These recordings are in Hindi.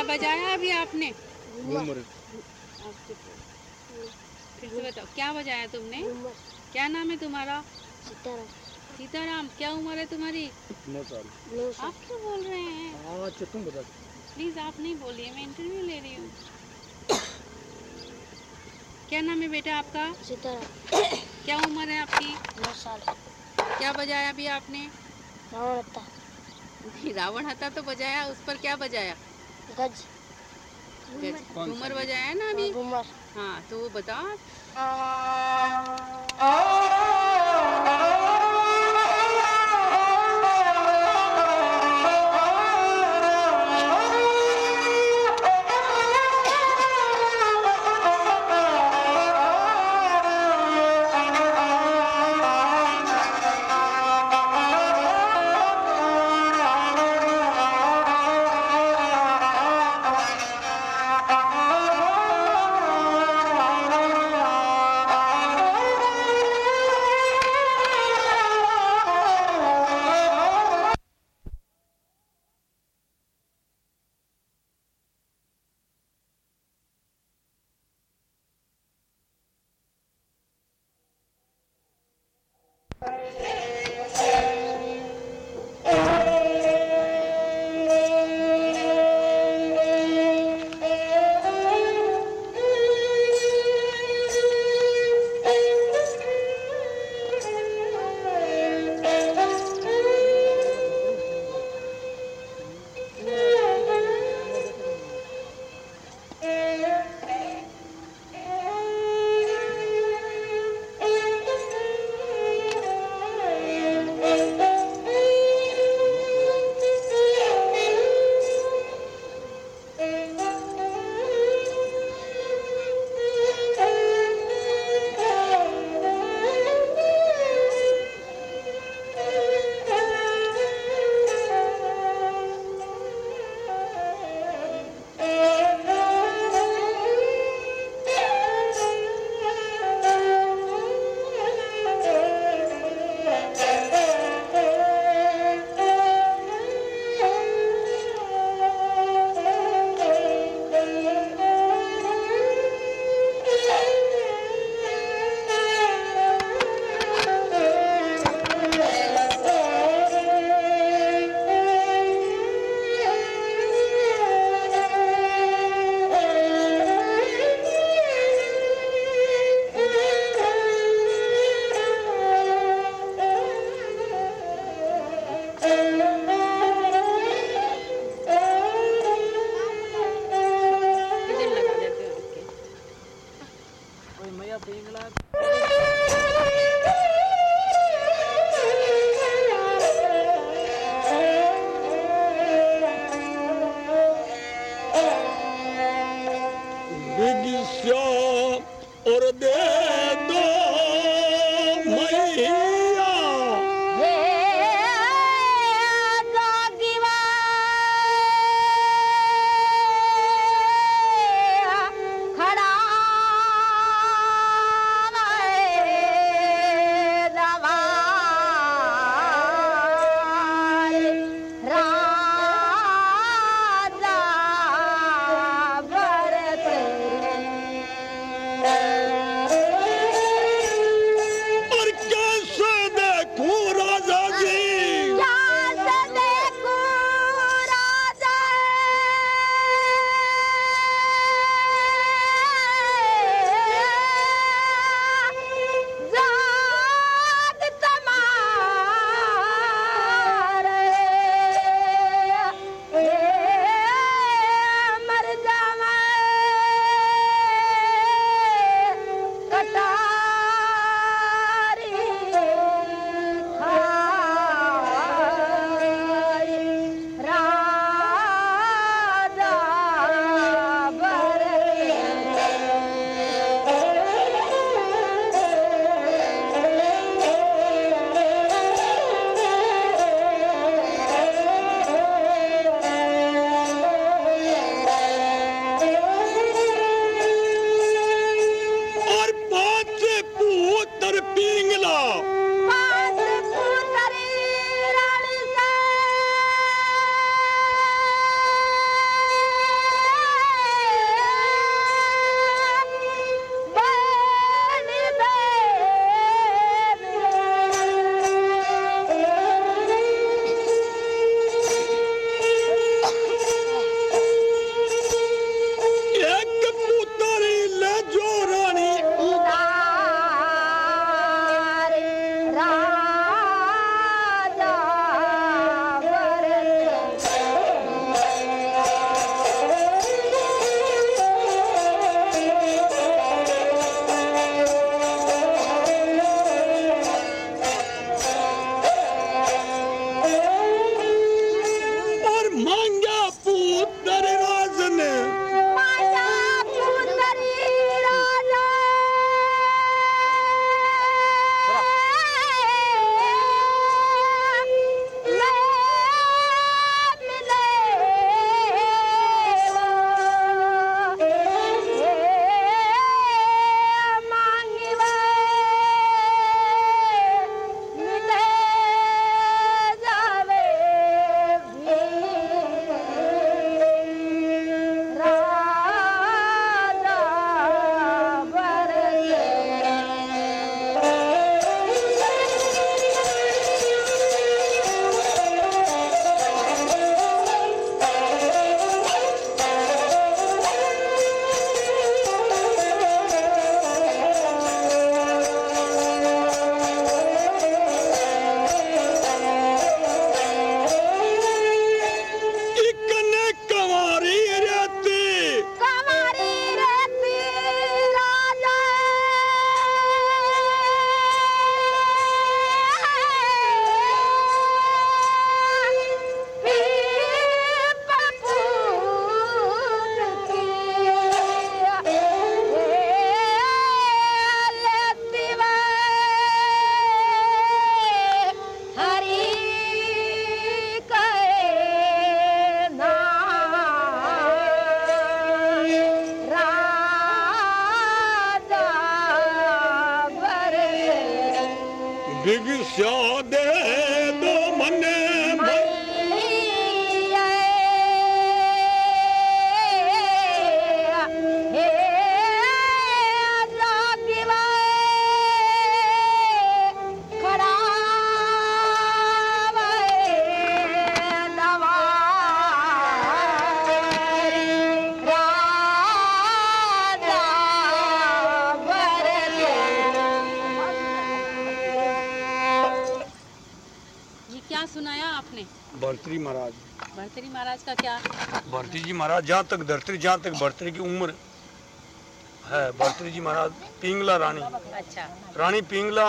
बजाया अभी आपने? घूमर आप चुप रहो। फिर से बताओ क्या बजाया तुमने? क्या नाम है तुम्हारा? सीताराम। सीताराम क्या उम्र है तुम्हारी? नौ साल। आप क्यों बोल रहे हैं? हाँ अच्छा तुम बता प्लीज़ आप नहीं बोलिए मैं इंटरव्यू ले रही हूँ। क्या नाम है बेटा आपका? सीताराम। क्या उम्र है आपकी? नौ साल। क्या बजाया अभी आपने? रावण था रावण हता तो बजाया उस पर क्या बजाया? गज। घूमर बजाया ना अभी? घूमर हाँ तो वो बताओ का क्या? भरतरी जी महाराज जहाँ तक धरतरी जहाँ तक भरतरी की उम्र है भरतरी जी महाराज पिंगला रानी। अच्छा। रानी पिंगला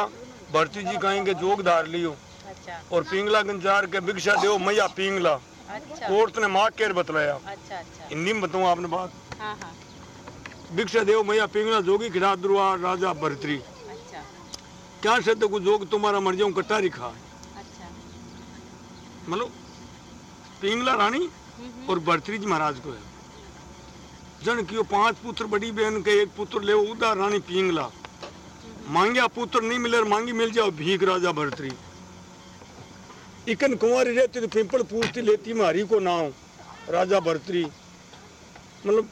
भरतरी जी कहेंगे जोग धार लियो। अच्छा। और पिंगला गंजार के भिक्षा देव मैया पिंगला। अच्छा। कोर्ट ने माँ केर बतलाया। अच्छा अच्छा। हिंदी में बताऊँ आपने बात? हाँ हाँ। भिक्षा देव मैया पिंगला जोगी खिला दुर्वा राजा भरतरी अच्छा। क्या से तो जोग तुम्हारा मर जाऊँ कटारी खा अच्छा। मतलब पिंगला रानी? और भरतरी जी महाराज को है। जन की पाँच पुत्र बड़ी बहन के एक पुत्र ले उदा रानी पिंगला। मांग्या पुत्र नहीं मिले और मांगी मिल जाओ भीख राजा भरतरी इकन कुंवारी रहती तो पिंपल पूछती लेती मारी को नाव राजा भरतरी मतलब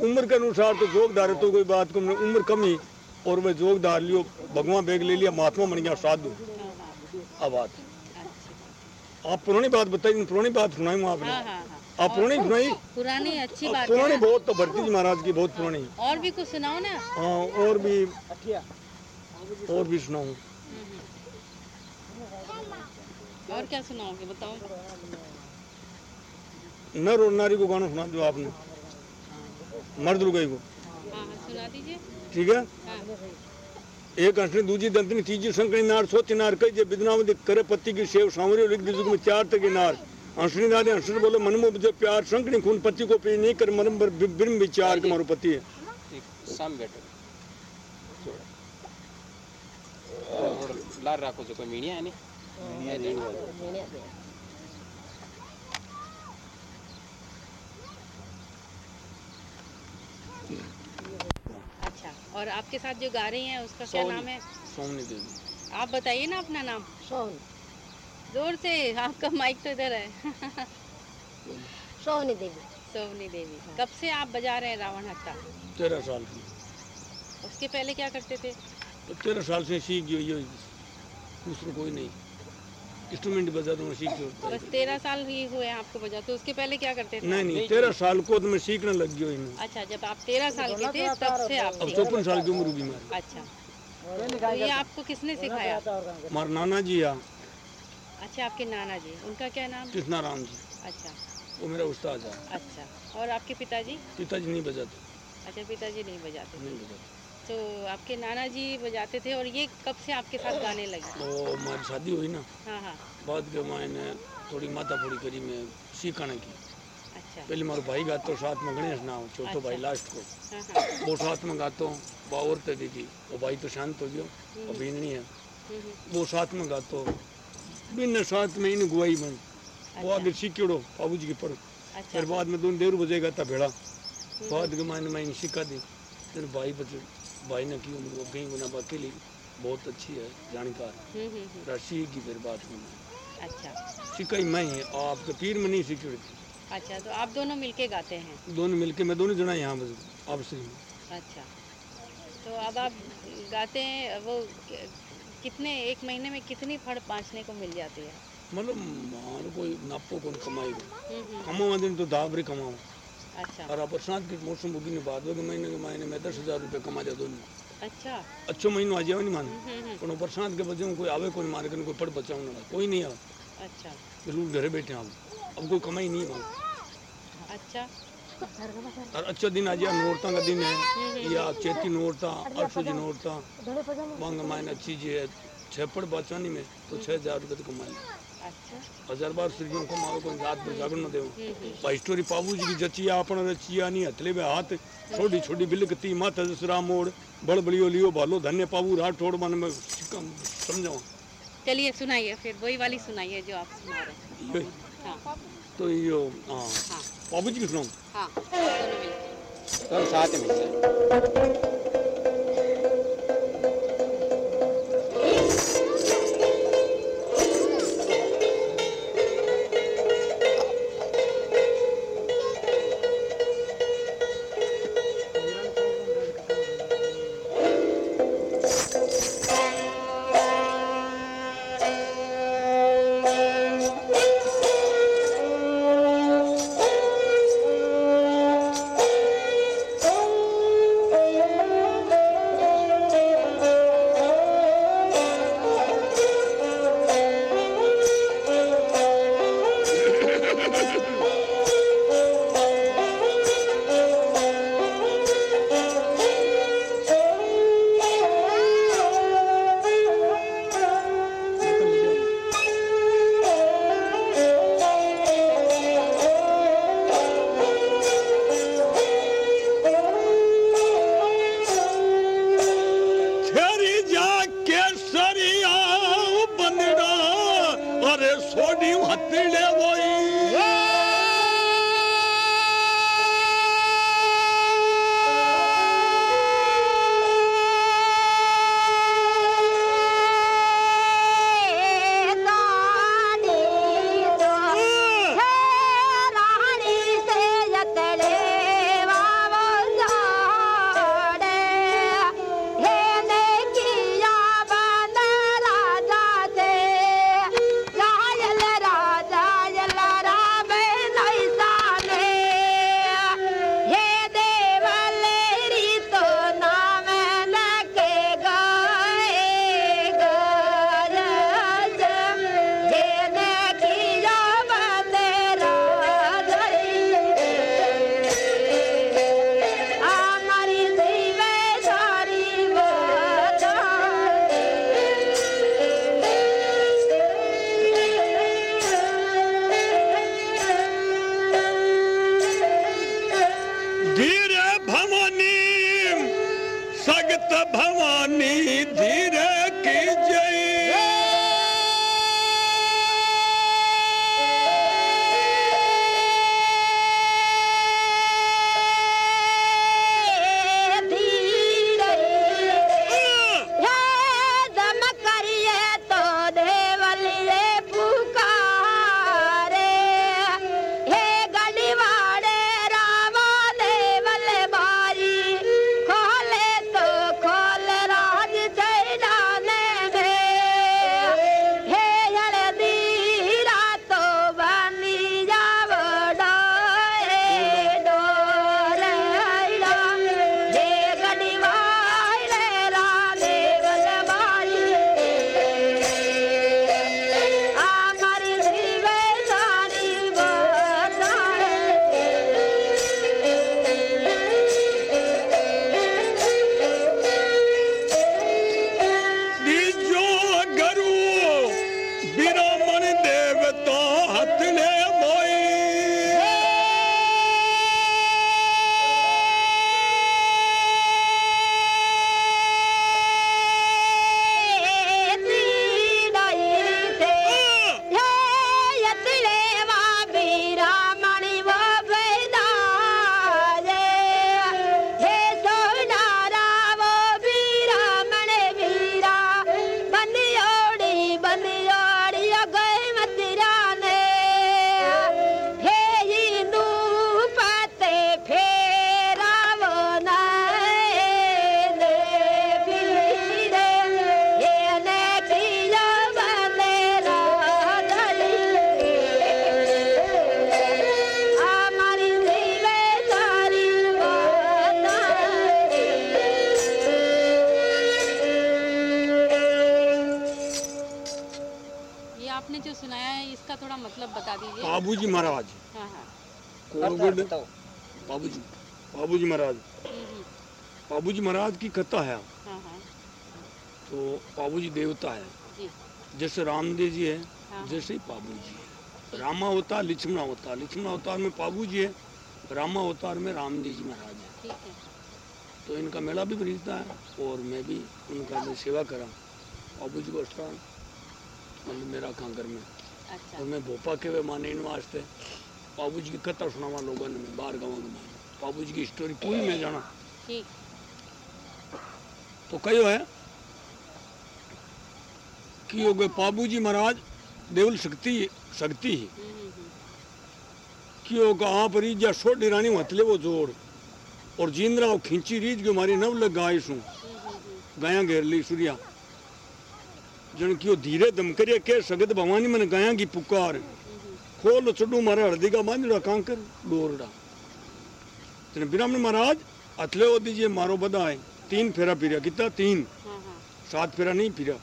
उम्र के अनुसार तो जोगदार है तो कोई बात को उम्र कमी और वह जोगदार लियो भगवान बेग ले लिया महात्मा बन गया साधु। हाँ हाँ अच्छा आप पुरानी बात बताई पुरानी बात सुनाई हूँ आपने? हाँ हाँ हाँ। आप पुरानी सुनाई? पुरानी अच्छी बात पुरानी बहुत तो भरती जी महाराज की बहुत पुरानी। और भी कुछ सुनाओ ना। हाँ और भी और भी सुनाऊँ। और क्या सुनाओगे बताओ। नर और नारी को गाना सुना दो आपने? मर्द रुगई को? हाँ हाँ सुना दीजिए। ठीक है? हाँ। एक हंसने दूजी दंतनी तीजी संकड़ी नार सोती नार कई जे बिदनाम दिख करे पत्ती की सेव और एक बिजुग में चार तक नार। हंसनी नारे हंसने बोले मन में जो प्यार संकड़ी खून पत्ती को पी नहीं कर मनम पर बिन विचार के मारो पत्ती है। साम बैठो लार रखो जो कोई मीणिया है नहीं मीणिया और आपके साथ जो गा रही हैं उसका क्या नाम है? सोनी देवी। आप बताइए ना अपना नाम। सोनी। ज़ोर से आपका माइक तो इधर है। सोनी देवी। सोनी देवी। कब से आप बजा रहे हैं रावण हट्टा तेरह साल से। उसके पहले क्या करते थे? तो तेरह साल से सीख गई ये दूसरा कोई नहीं। इंस्ट्रूमेंट बजा दूँ सीख बस तेरह साल ही हुए हैं आपको बजा तो उसके पहले क्या करते थे? नहीं नहीं तेरह साल को तो मैं सीखने लग हूँ अच्छा जब आप तेरह साल के थे तब से आप अब चौपन साल की उम्र होगी हमारी अच्छा। तो ये आपको किसने सिखाया? हमारा नाना जी या। अच्छा आपके नाना जी उनका क्या नाम? कृष्णा राम जी। अच्छा। वो मेरा उस्ताद है। अच्छा। और आपके पिताजी? पिताजी नहीं बजाते। अच्छा पिताजी नहीं बजाते। नहीं बजाते। तो आपके नाना जी बजाते थे और ये कब से आपके साथ गाने लगे? तो हमारी शादी हुई ना। हाँ हाँ। बाद के मैंने थोड़ी माता फोड़ी करी मैं सीखाने की। अच्छा। पहले मारो भाई गातो साथ में गणेश नाम चौथो भाई लास्ट को। हाँ हाँ। वो साथ में गातो वो औरतें दी थी वो भाई तो शांत हो गयो वो बीननी है। हम्म, हम्म, वो साथ में गातो बिन साथ में इन गुआई बन वो आगे सीखियोड़ो बाबू जी के पर अच्छा। फिर बाद में दोनों देर बजेगा था भेड़ा। बाद के मैंने मैंने सिखा दी। फिर भाई बचे भाई ने की उम्र वो कहीं गुना अकेली बहुत अच्छी है जानकार। हम्म, हम्म, हम्म, राशि की फिर बात में अच्छा। सिखाई मैं ही आपके पीर में नहीं सीखी अच्छा तो आप दोनों मिलके गाते हैं? दोनों मिलके मैं दोनों जना यहाँ बस आपसे अच्छा। तो अब आप गाते हैं वो कितने एक महीने में कितनी फड़ पाँचने को मिल जाती है? मतलब मान कोई नापो कौन कमाई हम्म, कमावा दिन तो दाबरी कमाओ। अच्छा। और आप बरसात के मौसम होगी ने बाद के महीने के महीने में दस हज़ार रुपये कमा जाते अच्छा। अच्छो महीनो आ जाओ नहीं माने। हम्म, हम्म, हम्म। पर बरसात के बच्चे कोई आवे कोई मारे कोई पढ़ बचाओ ना। कोई नहीं आवे। अच्छा। बिल्कुल घरे बैठे हम अब। कोई कमाई नहीं है अच्छा। और अच्छा दिन आज नोरता का दिन है। या चेती नोरता अरसू जी नोरता। मांग मायने अच्छी जी है। छः पड़ बाचानी में तो छह हज़ार रुपये तो कमाई। अच्छा। हज़ार बार सीढ़ियों कमाओ कोई रात में जागरण न देव। हम्म, भाई स्टोरी पाबू जी की जचिया अपन रचिया नहीं हथले में हाथ छोटी छोटी बिलकती माता दसरा मोड़ बड़ बड़ियो लियो भालो धन्य पाबू राठौड़ मन में समझाओ। चलिए सुनाइए फिर वही वाली सुनाइए जो आप सुना रहे हैं। हाँ। तो यो हाँ हाँ। पाबू जी की सुनाऊं हाँ। दोनों मिलके बाबूजी महाराज की कथा है। तो बाबू जी देवता है। जैसे रामदेव जी है हाँ। जैसे ही बाबू जी है। रामा अवतार लक्ष्मण अवतार लक्ष्मण अवतार में बाबू जी है रामा अवतार में रामदेव जी महाराज है। तो इनका मेला भी खरीदता है और मैं भी उनका मैं सेवा करा बाबू जी को स्थान मतलब मेरा खांगर में। अच्छा। और मैं भोपा के वे माने इन वास्ते बाबू जी की कथा सुनावा लोगों ने बाहर गाँव में बाबू जी की स्टोरी पूरी मैं जाना। ठीक। तो कहो है कि हो गए बाबू जी महाराज देवल शक्ति शक्ति ही कि का आप रीजा सोडी रानी हथले वो जोड़ और जींद्रा वो खींची रीज के मारी नव लग गाय सू गाया घेर ली सूर्या जन की धीरे दम करिए के सगत भवानी मन गाया की पुकार खोल चुडू मारे हल्दी का बांधड़ा कांकर डोरड़ा जन ब्राह्मण महाराज हथले वो दीजिए मारो बधाए तीन फेरा फिरा कितना तीन। सात फेरा नहीं फिरा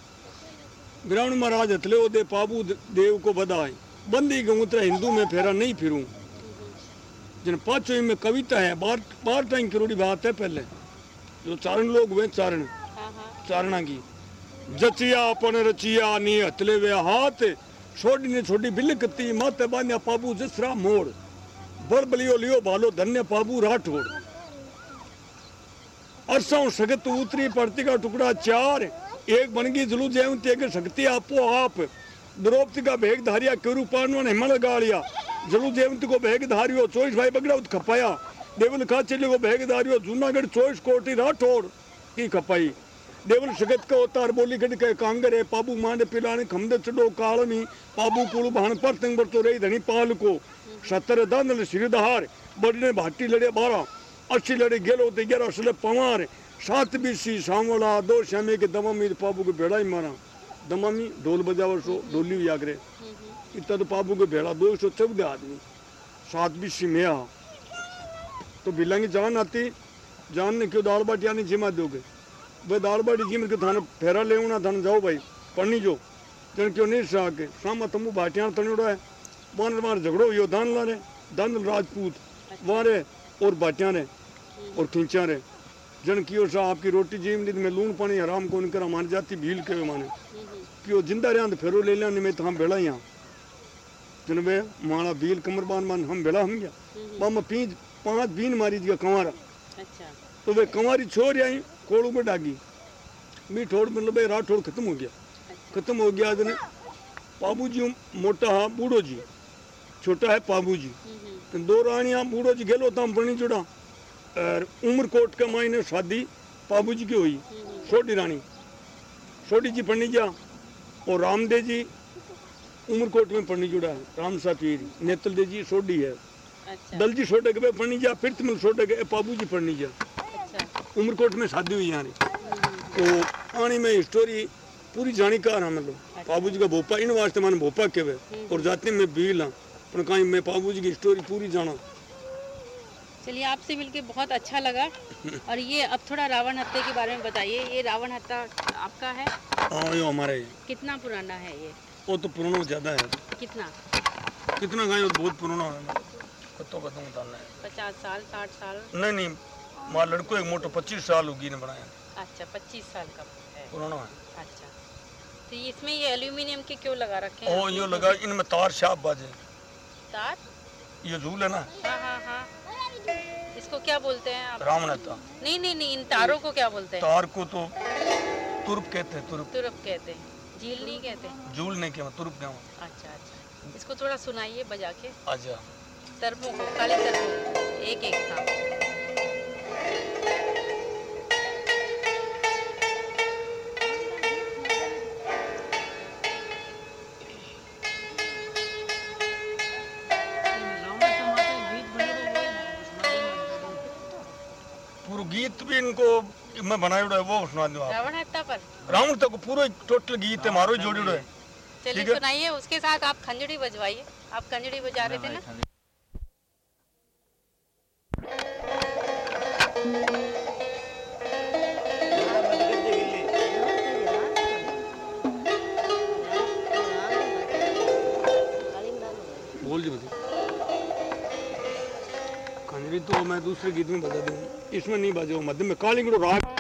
ब्राह्मण महाराज हथले वो दे पाबू देव को बधाए बंदी गऊं तेरा हिंदू में फेरा नहीं फिरूं। जिन पाँचों में कविता है, बार बार टाइम करोड़ी बात है पहले। जो चारण लोग हुए चारण। चारणा की। जचिया अपन रचिया नी हथले वे हाथ। छोड़ी ने छोड़ी बिलकती माते बान्या पाबू जसरा मोड़। बड़ बलियो लियो भालो धन्य पाबू राठौड़। अरसाऊ सगत उतरी पड़ती का टुकड़ा चार। एक बनगी जलू जेव तेग शक्ति आपो आप। द्रौपदी का भेग धारिया, केरू पानवन हिमल गाड़िया। जलू देवंती को भेग धारियो, चोईस भाई बगड़ा उत खपाया। देवल काचली को भेग धारियो, जूनागढ़ चोईस कोटी राठौड़ की खपाई? देवल सगत का अवतार बोली गढ़ के कांगर है पाबू मांड पिलाने खमद चढ़ो कालमी। पाबू कुल भान पर तंग बरतो रही धनी पाल को सतर दानल श्रीदहार बड़ने भाटी लड़े बारह अस्सी लड़े गेलो ते ग्यारह असले पवार सात बीसी सांवला दो श्यामे के दमामी पाबू के भेड़ा ही मारा दमामी ढोल बजावर सो ढोली भी आगरे इतना तो पाबू के भेड़ा दो सौ चौदह आदमी सात बीसी में आ तो बिलांगी जान आती जान ने क्यों दाल बाटी आनी जिमा दोगे वे दाल बाटी जिम के थाने फेरा ले थाने जाओ भाई पढ़नी जो जन क्यों नहीं सा के सामा तमु बाटियाँ तनियोड़ा है मान मार झगड़ो यो दान ला रे दान राजपूत वारे और बाटियाँ रे और खींचा रहे जन कियो सा आपकी रोटी जीव नी मैं लून पानी आराम को करा मान जाती भील के माने कियो ज़िंदा रहा तो फेरो ले लिया नहीं मैं तो हम बेड़ा यहाँ जन वे माला भील कमरबान मान हम बेड़ा हम गया मामा पींच पाँच बीन मारी दिया कंवारा। अच्छा। तो वे कंवारी छोड़ आई कोड़ू में डागी। मी ठोड़ मतलब राठौड़ खत्म हो गया। खत्म हो गया आदमी बाबू जी मोटा हाँ बूढ़ो जी। छोटा है बाबू जी। दो रानियाँ बूढ़ो जी गेलो था बनी जुड़ा। और उमरकोट के मायने शादी बाबू जी की हुई छोटी रानी। छोटी जी पढ़नी जा और रामदेव जी उमरकोट में पढ़नी जुड़ा है राम सा पीर नेतल देव जी सोडी है। अच्छा। दल जी छोटे के पढ़नी जा फिर तुम छोटे के बाबू जी पढ़नी जा। अच्छा। उमरकोट में शादी हुई यहाँ तो आनी में स्टोरी पूरी जानकार हाँ मतलब। बाबू जी का भोपा इन वास्ते मैंने भोपा के और जाते में बील हाँ। पर कहीं मैं बाबू जी की स्टोरी पूरी जाना। चलिए आपसे मिलके बहुत अच्छा लगा। और ये अब थोड़ा रावण हत्या के बारे में बताइए। ये रावण हत्या आपका है? हाँ यो हमारे। कितना पुराना है ये? वो तो पुराना ज़्यादा है। कितना? कितना गाय बहुत पुराना है। कतो कतो बताना है पचास साल साठ साल? नहीं नहीं माँ लड़को एक मोटो पच्चीस साल होगी ने बनाया। अच्छा पच्चीस साल का है। पुराना है। अच्छा। तो इसमें ये एल्यूमिनियम के क्यों लगा रखे हैं? ओ यो लगा इनमें तार शाप बाजे। तार ये झूल है ना? हाँ हाँ हाँ। इसको क्या बोलते हैं आप? रामनता नहीं नहीं नहीं इन तारों को क्या बोलते हैं? तार को तो तुर्प कहते हैं तुर्प तुर्प कहते हैं। झील नहीं कहते? झूल नहीं कहते तुर्प कहते अच्छा अच्छा। इसको थोड़ा सुनाइए बजा के। अच्छा। तरबू को खाली तरबू एक एक था इनको मैं बनाया है वो सुना दूँ आप। रावण हत्या पर। रावण तक पूरा टोटल गीत है मारो जोड़ी है चलिए सुनाइए उसके साथ आप खंजड़ी बजवाइए। आप खंजड़ी बजा रहे थे ना? खंजरी तो मैं दूसरे गीत में बजा दूँ। इसमें नहीं बाजे मध्य में कालिंगड़ो राग।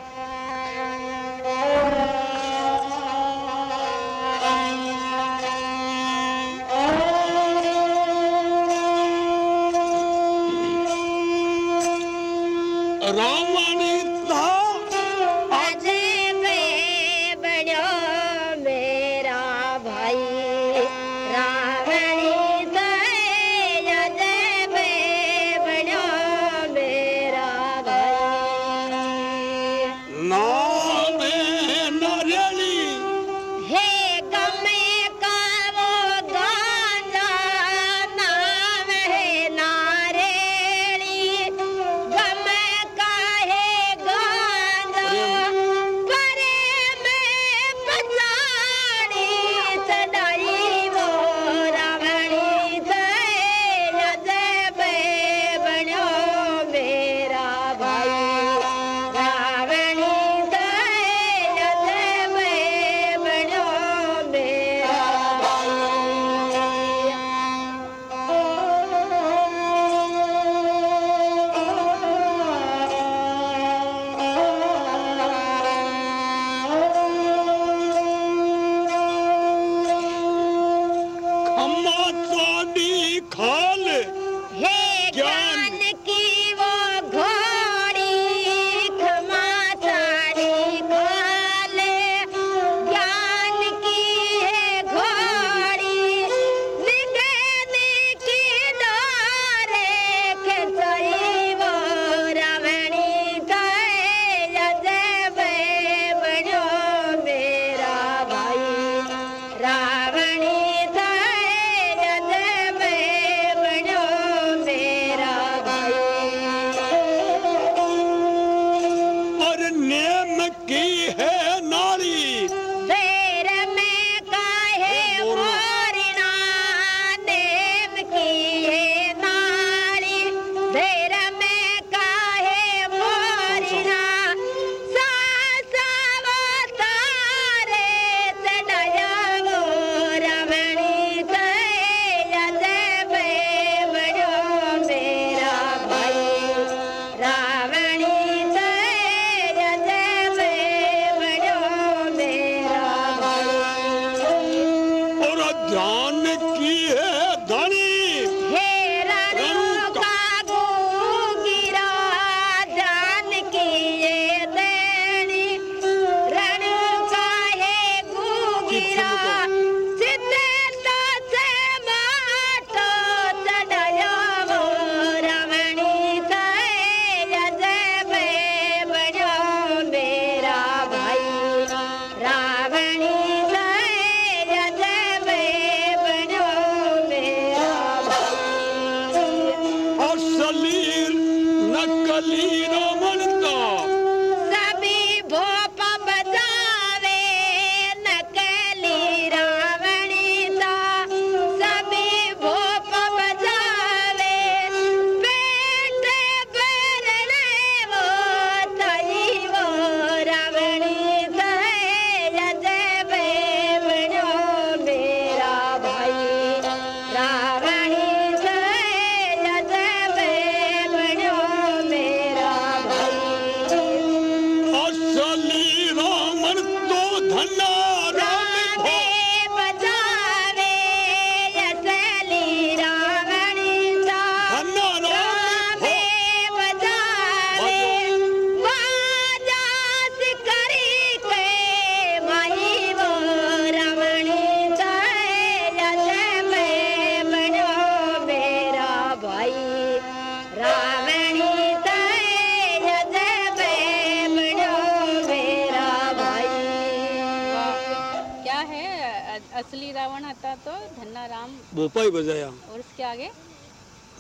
la.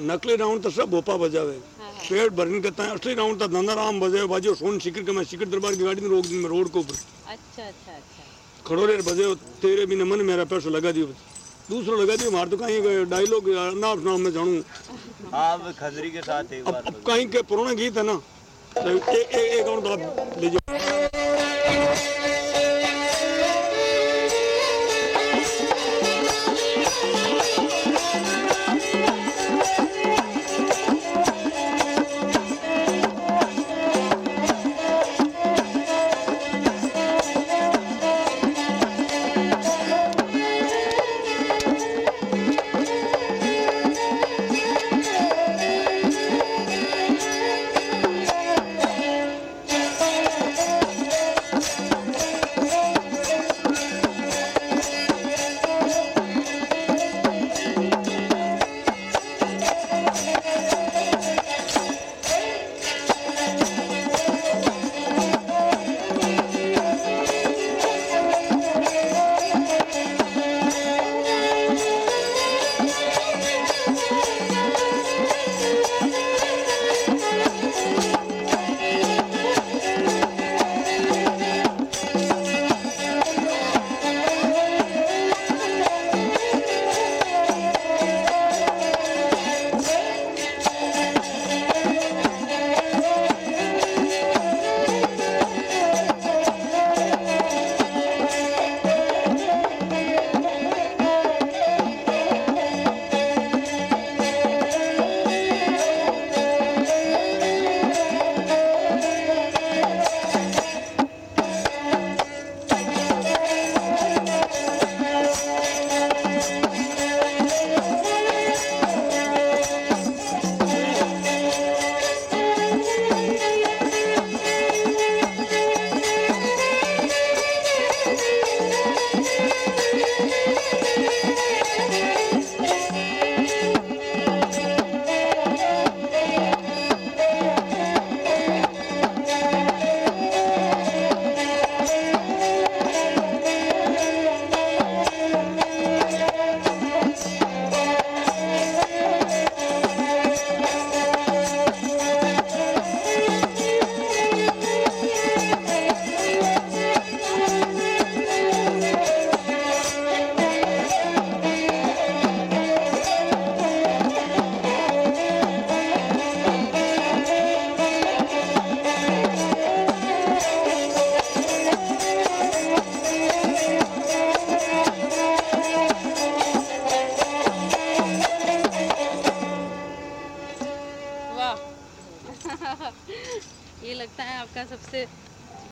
नकली राउंड तो सब भोपा बजावे। हाँ हाँ। पेट भरने का तां असली राउंड था धंधा राम बजावे बाजो सोन शिखर के मैं शिखर दरबार की गाड़ी में रोक दी मैं रोड के ऊपर। अच्छा अच्छा अच्छा। खड़ो रे बजे तेरे भी मन मेरा पैसो लगा दियो। दूसरो लगा दियो मार तो कहीं डायलॉग नाम नाम में जानू आप खजरी के साथ एक बार अब कहीं के पुराना गीत है ना तो एक एक एक आप ले जाओ।